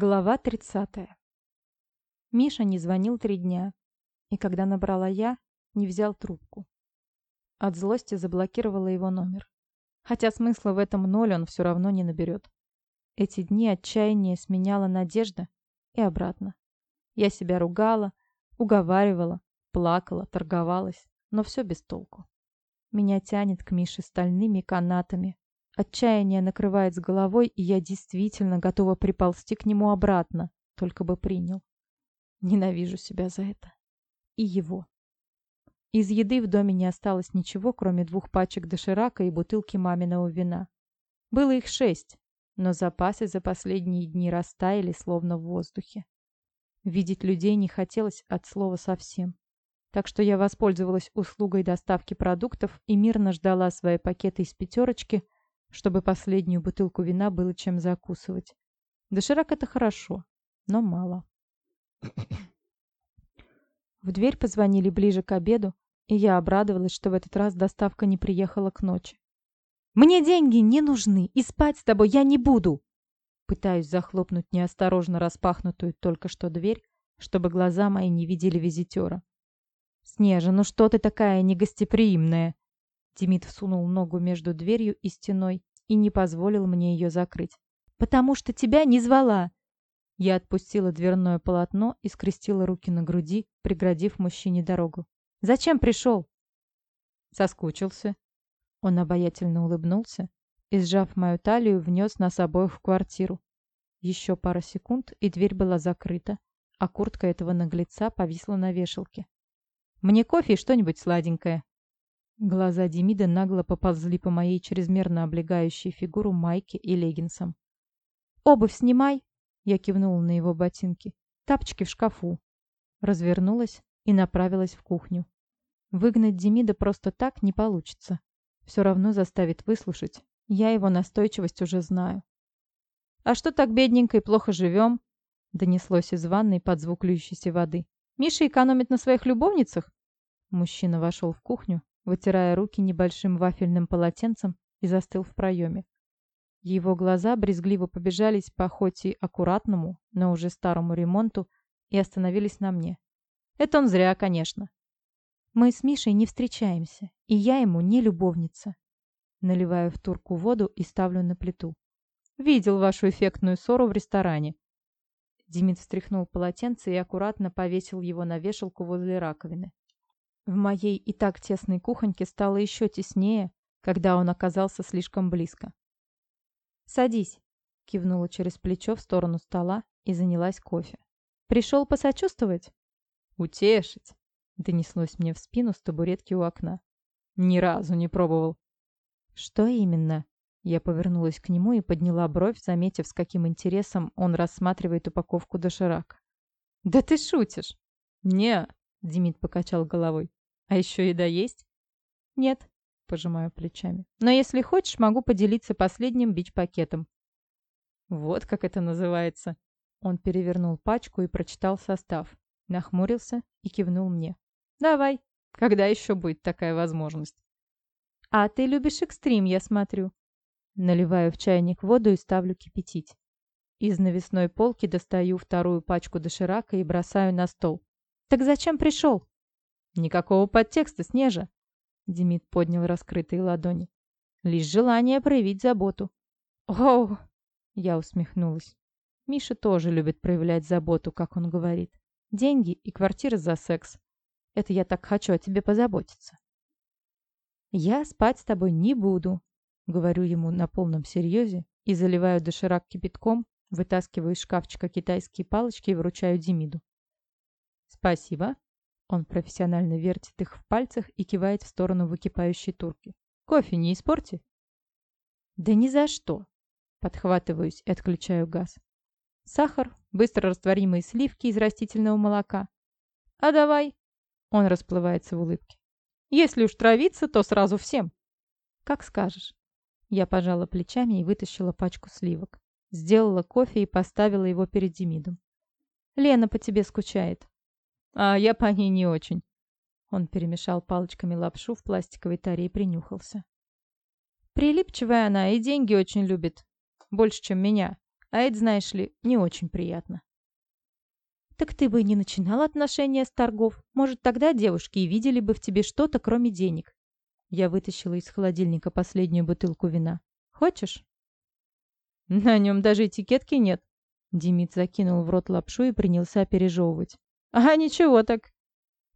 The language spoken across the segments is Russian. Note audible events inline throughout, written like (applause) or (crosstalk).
Глава 30. Миша не звонил три дня, и когда набрала я, не взял трубку. От злости заблокировала его номер. Хотя смысла в этом ноль он все равно не наберет. Эти дни отчаяние сменяла надежда и обратно. Я себя ругала, уговаривала, плакала, торговалась, но все без толку. Меня тянет к Мише стальными канатами, Отчаяние накрывает с головой, и я действительно готова приползти к нему обратно, только бы принял. Ненавижу себя за это. И его. Из еды в доме не осталось ничего, кроме двух пачек доширака и бутылки маминого вина. Было их шесть, но запасы за последние дни растаяли, словно в воздухе. Видеть людей не хотелось от слова совсем. Так что я воспользовалась услугой доставки продуктов и мирно ждала свои пакеты из пятерочки, чтобы последнюю бутылку вина было чем закусывать. Доширак — это хорошо, но мало. (coughs) В дверь позвонили ближе к обеду, и я обрадовалась, что в этот раз доставка не приехала к ночи. «Мне деньги не нужны, и спать с тобой я не буду!» Пытаюсь захлопнуть неосторожно распахнутую только что дверь, чтобы глаза мои не видели визитера. «Снежа, ну что ты такая негостеприимная?» Демид всунул ногу между дверью и стеной и не позволил мне ее закрыть. «Потому что тебя не звала!» Я отпустила дверное полотно и скрестила руки на груди, преградив мужчине дорогу. «Зачем пришел?» Соскучился. Он обаятельно улыбнулся и, сжав мою талию, внес нас обоих в квартиру. Еще пара секунд, и дверь была закрыта, а куртка этого наглеца повисла на вешалке. «Мне кофе и что-нибудь сладенькое», Глаза Демида нагло поползли по моей чрезмерно облегающей фигуру майке и леггинсам. «Обувь снимай!» Я кивнула на его ботинки. «Тапочки в шкафу!» Развернулась и направилась в кухню. Выгнать Демида просто так не получится. Все равно заставит выслушать. Я его настойчивость уже знаю. «А что так бедненько и плохо живем?» Донеслось из ванной под звук льющейся воды. «Миша экономит на своих любовницах?» Мужчина вошел в кухню, вытирая руки небольшим вафельным полотенцем и застыл в проеме. Его глаза брезгливо побежались по хоть и аккуратному, но уже старому ремонту и остановились на мне. Это он зря, конечно. Мы с Мишей не встречаемся, и я ему не любовница. Наливаю в турку воду и ставлю на плиту. Видел вашу эффектную ссору в ресторане. Демид встряхнул полотенце и аккуратно повесил его на вешалку возле раковины. В моей и так тесной кухоньке стало еще теснее, когда он оказался слишком близко. «Садись», — кивнула через плечо в сторону стола и занялась кофе. «Пришел посочувствовать?» «Утешить», — донеслось мне в спину с табуретки у окна. «Ни разу не пробовал». «Что именно?» Я повернулась к нему и подняла бровь, заметив, с каким интересом он рассматривает упаковку доширака. «Да ты шутишь!» «Не», — Демид покачал головой. А еще еда есть? Нет, пожимаю плечами. Но если хочешь, могу поделиться последним бич-пакетом. Вот как это называется. Он перевернул пачку и прочитал состав. Нахмурился и кивнул мне. Давай. Когда еще будет такая возможность? А ты любишь экстрим, я смотрю. Наливаю в чайник воду и ставлю кипятить. Из навесной полки достаю вторую пачку доширака и бросаю на стол. «Так зачем пришел?» Никакого подтекста, Снежа. Демид поднял раскрытые ладони. Лишь желание проявить заботу. Оу! Я усмехнулась. Миша тоже любит проявлять заботу, как он говорит. Деньги и квартира за секс. Это я так хочу о тебе позаботиться. Я спать с тобой не буду, говорю ему на полном серьезе и заливаю доширак кипятком, вытаскиваю из шкафчика китайские палочки и вручаю Демиду. Спасибо, он профессионально вертит их в пальцах и кивает в сторону выкипающей турки. «Кофе не испорти?» «Да ни за что!» Подхватываюсь и отключаю газ. Сахар, быстро растворимые сливки из растительного молока. «А давай!» Он расплывается в улыбке. «Если уж травиться, то сразу всем!» «Как скажешь!» Я пожала плечами и вытащила пачку сливок. Сделала кофе и поставила его перед Демидом. «Лена по тебе скучает. А я по ней не очень. Он перемешал палочками лапшу в пластиковой таре и принюхался. Прилипчивая она и деньги очень любит. Больше, чем меня. А это, знаешь ли, не очень приятно. Так ты бы не начинал отношения с торгов. Может, тогда девушки и видели бы в тебе что-то, кроме денег. Я вытащила из холодильника последнюю бутылку вина. Хочешь? На нем даже этикетки нет. Демид закинул в рот лапшу и принялся пережевывать. А ничего так.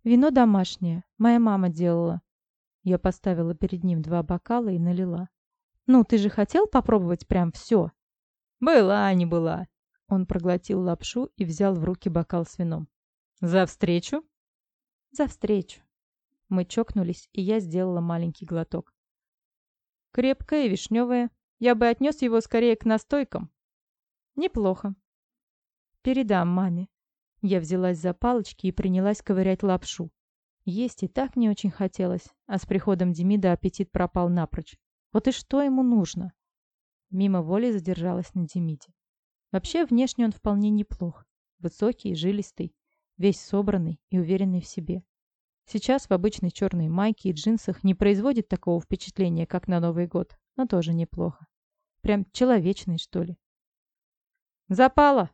Вино домашнее. Моя мама делала. Я поставила перед ним два бокала и налила. «Ну, ты же хотел попробовать прям все?» «Была, не была». Он проглотил лапшу и взял в руки бокал с вином. «За встречу?» «За встречу». Мы чокнулись, и я сделала маленький глоток. «Крепкое, вишневое. Я бы отнес его скорее к настойкам». «Неплохо». «Передам маме». Я взялась за палочки и принялась ковырять лапшу. Есть и так не очень хотелось, а с приходом Демида аппетит пропал напрочь. Вот и что ему нужно? Мимо воли задержалась на Демиде. Вообще, внешне он вполне неплох. Высокий, жилистый, весь собранный и уверенный в себе. Сейчас в обычной черной майке и джинсах не производит такого впечатления, как на Новый год, но тоже неплохо. Прям человечный, что ли. «Запало!»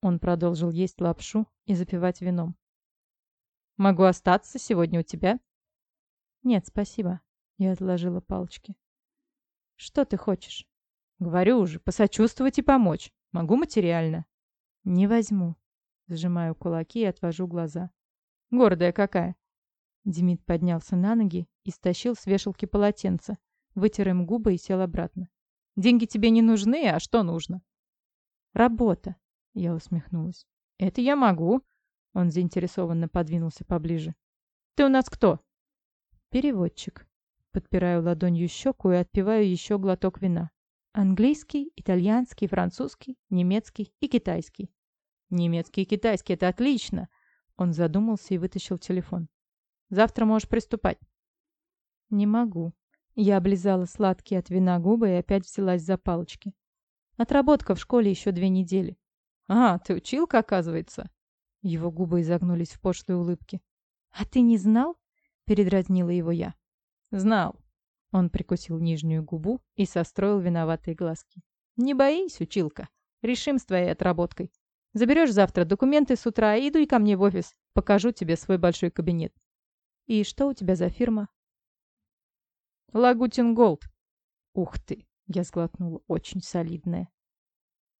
Он продолжил есть лапшу и запивать вином. Могу остаться сегодня у тебя?» «Нет, спасибо». Я отложила палочки. «Что ты хочешь?» «Говорю уже, посочувствовать и помочь. Могу материально». «Не возьму». Сжимаю кулаки и отвожу глаза. «Гордая какая!» Демид поднялся на ноги и стащил с вешалки полотенце, вытер им губы и сел обратно. «Деньги тебе не нужны, а что нужно?» «Работа», — я усмехнулась. «Это я могу. Он заинтересованно подвинулся поближе. «Ты у нас кто?» «Переводчик». Подпираю ладонью щеку и отпиваю еще глоток вина. Английский, итальянский, французский, немецкий и китайский. Немецкий и китайский — это отлично. Он задумался и вытащил телефон. Завтра можешь приступать. Не могу. Я облизала сладкие от вина губы и опять взялась за палочки. Отработка в школе еще две недели. А, ты училка, оказывается. Его губы изогнулись в пошлой улыбке. «А ты не знал?» — передразнила его я. «Знал». Он прикусил нижнюю губу и состроил виноватые глазки. «Не боись, училка. Решим с твоей отработкой. Заберешь завтра документы с утра и иду и ко мне в офис. Покажу тебе свой большой кабинет». «И что у тебя за фирма?» «Лагутин Голд». «Ух ты!» — я сглотнула. «Очень солидная».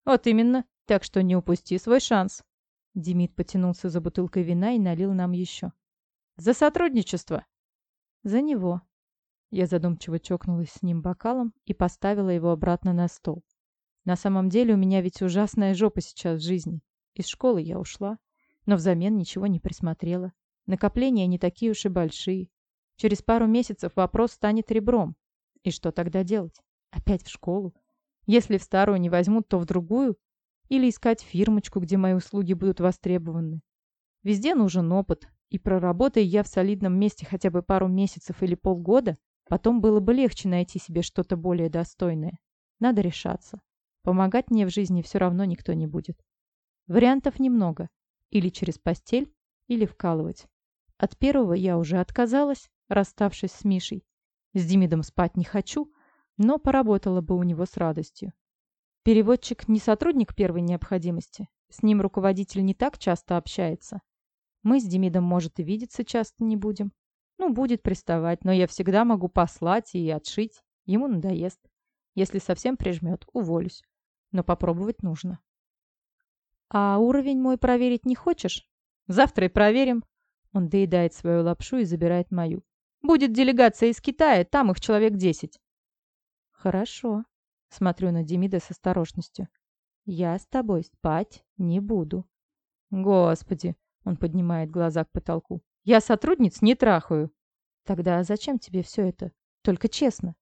«Вот именно. Так что не упусти свой шанс». Демид потянулся за бутылкой вина и налил нам еще. «За сотрудничество!» «За него!» Я задумчиво чокнулась с ним бокалом и поставила его обратно на стол. На самом деле у меня ведь ужасная жопа сейчас в жизни. Из школы я ушла, но взамен ничего не присмотрела. Накопления не такие уж и большие. Через пару месяцев вопрос станет ребром. И что тогда делать? Опять в школу? Если в старую не возьмут, то в другую? Или искать фирмочку, где мои услуги будут востребованы. Везде нужен опыт, и проработая я в солидном месте хотя бы пару месяцев или полгода, потом было бы легче найти себе что-то более достойное. Надо решаться. Помогать мне в жизни все равно никто не будет. Вариантов немного. Или через постель, или вкалывать. От первого я уже отказалась, расставшись с Мишей. С Демидом спать не хочу, но поработала бы у него с радостью. Переводчик не сотрудник первой необходимости. С ним руководитель не так часто общается. Мы с Демидом, может, и видеться часто не будем. Ну, будет приставать, но я всегда могу послать и отшить. Ему надоест. Если совсем прижмет, уволюсь. Но попробовать нужно. А уровень мой проверить не хочешь? Завтра и проверим. Он доедает свою лапшу и забирает мою. Будет делегация из Китая, там их человек десять. Хорошо. Смотрю на Демида с осторожностью. «Я с тобой спать не буду». «Господи!» — он поднимает глаза к потолку. «Я сотрудниц не трахаю». «Тогда зачем тебе все это? Только честно».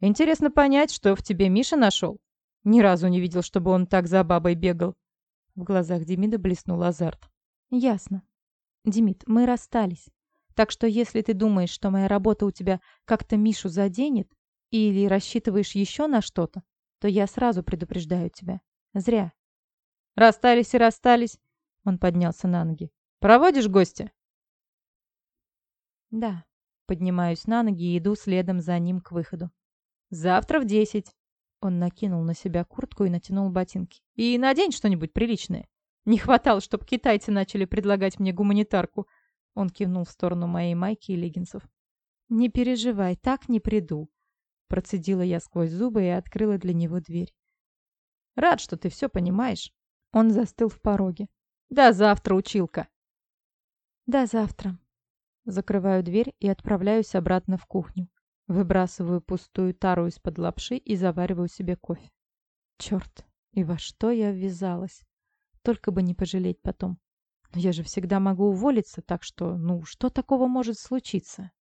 «Интересно понять, что в тебе Миша нашел. Ни разу не видел, чтобы он так за бабой бегал». В глазах Демида блеснул азарт. «Ясно. Демид, мы расстались. Так что если ты думаешь, что моя работа у тебя как-то Мишу заденет, или рассчитываешь еще на что-то, то я сразу предупреждаю тебя. Зря. Расстались и расстались. Он поднялся на ноги. Проводишь гостя? Да. Поднимаюсь на ноги и иду следом за ним к выходу. Завтра в десять. Он накинул на себя куртку и натянул ботинки. «И надень что-нибудь приличное. Не хватало, чтобы китайцы начали предлагать мне гуманитарку». Он кивнул в сторону моей майки и леггинсов. «Не переживай, так не приду». Процедила я сквозь зубы и открыла для него дверь. «Рад, что ты все понимаешь». Он застыл в пороге. «До завтра, училка!» «До завтра». Закрываю дверь и отправляюсь обратно в кухню. Выбрасываю пустую тару из-под лапши и завариваю себе кофе. Черт, и во что я ввязалась? Только бы не пожалеть потом. Но я же всегда могу уволиться, так что, ну, что такого может случиться?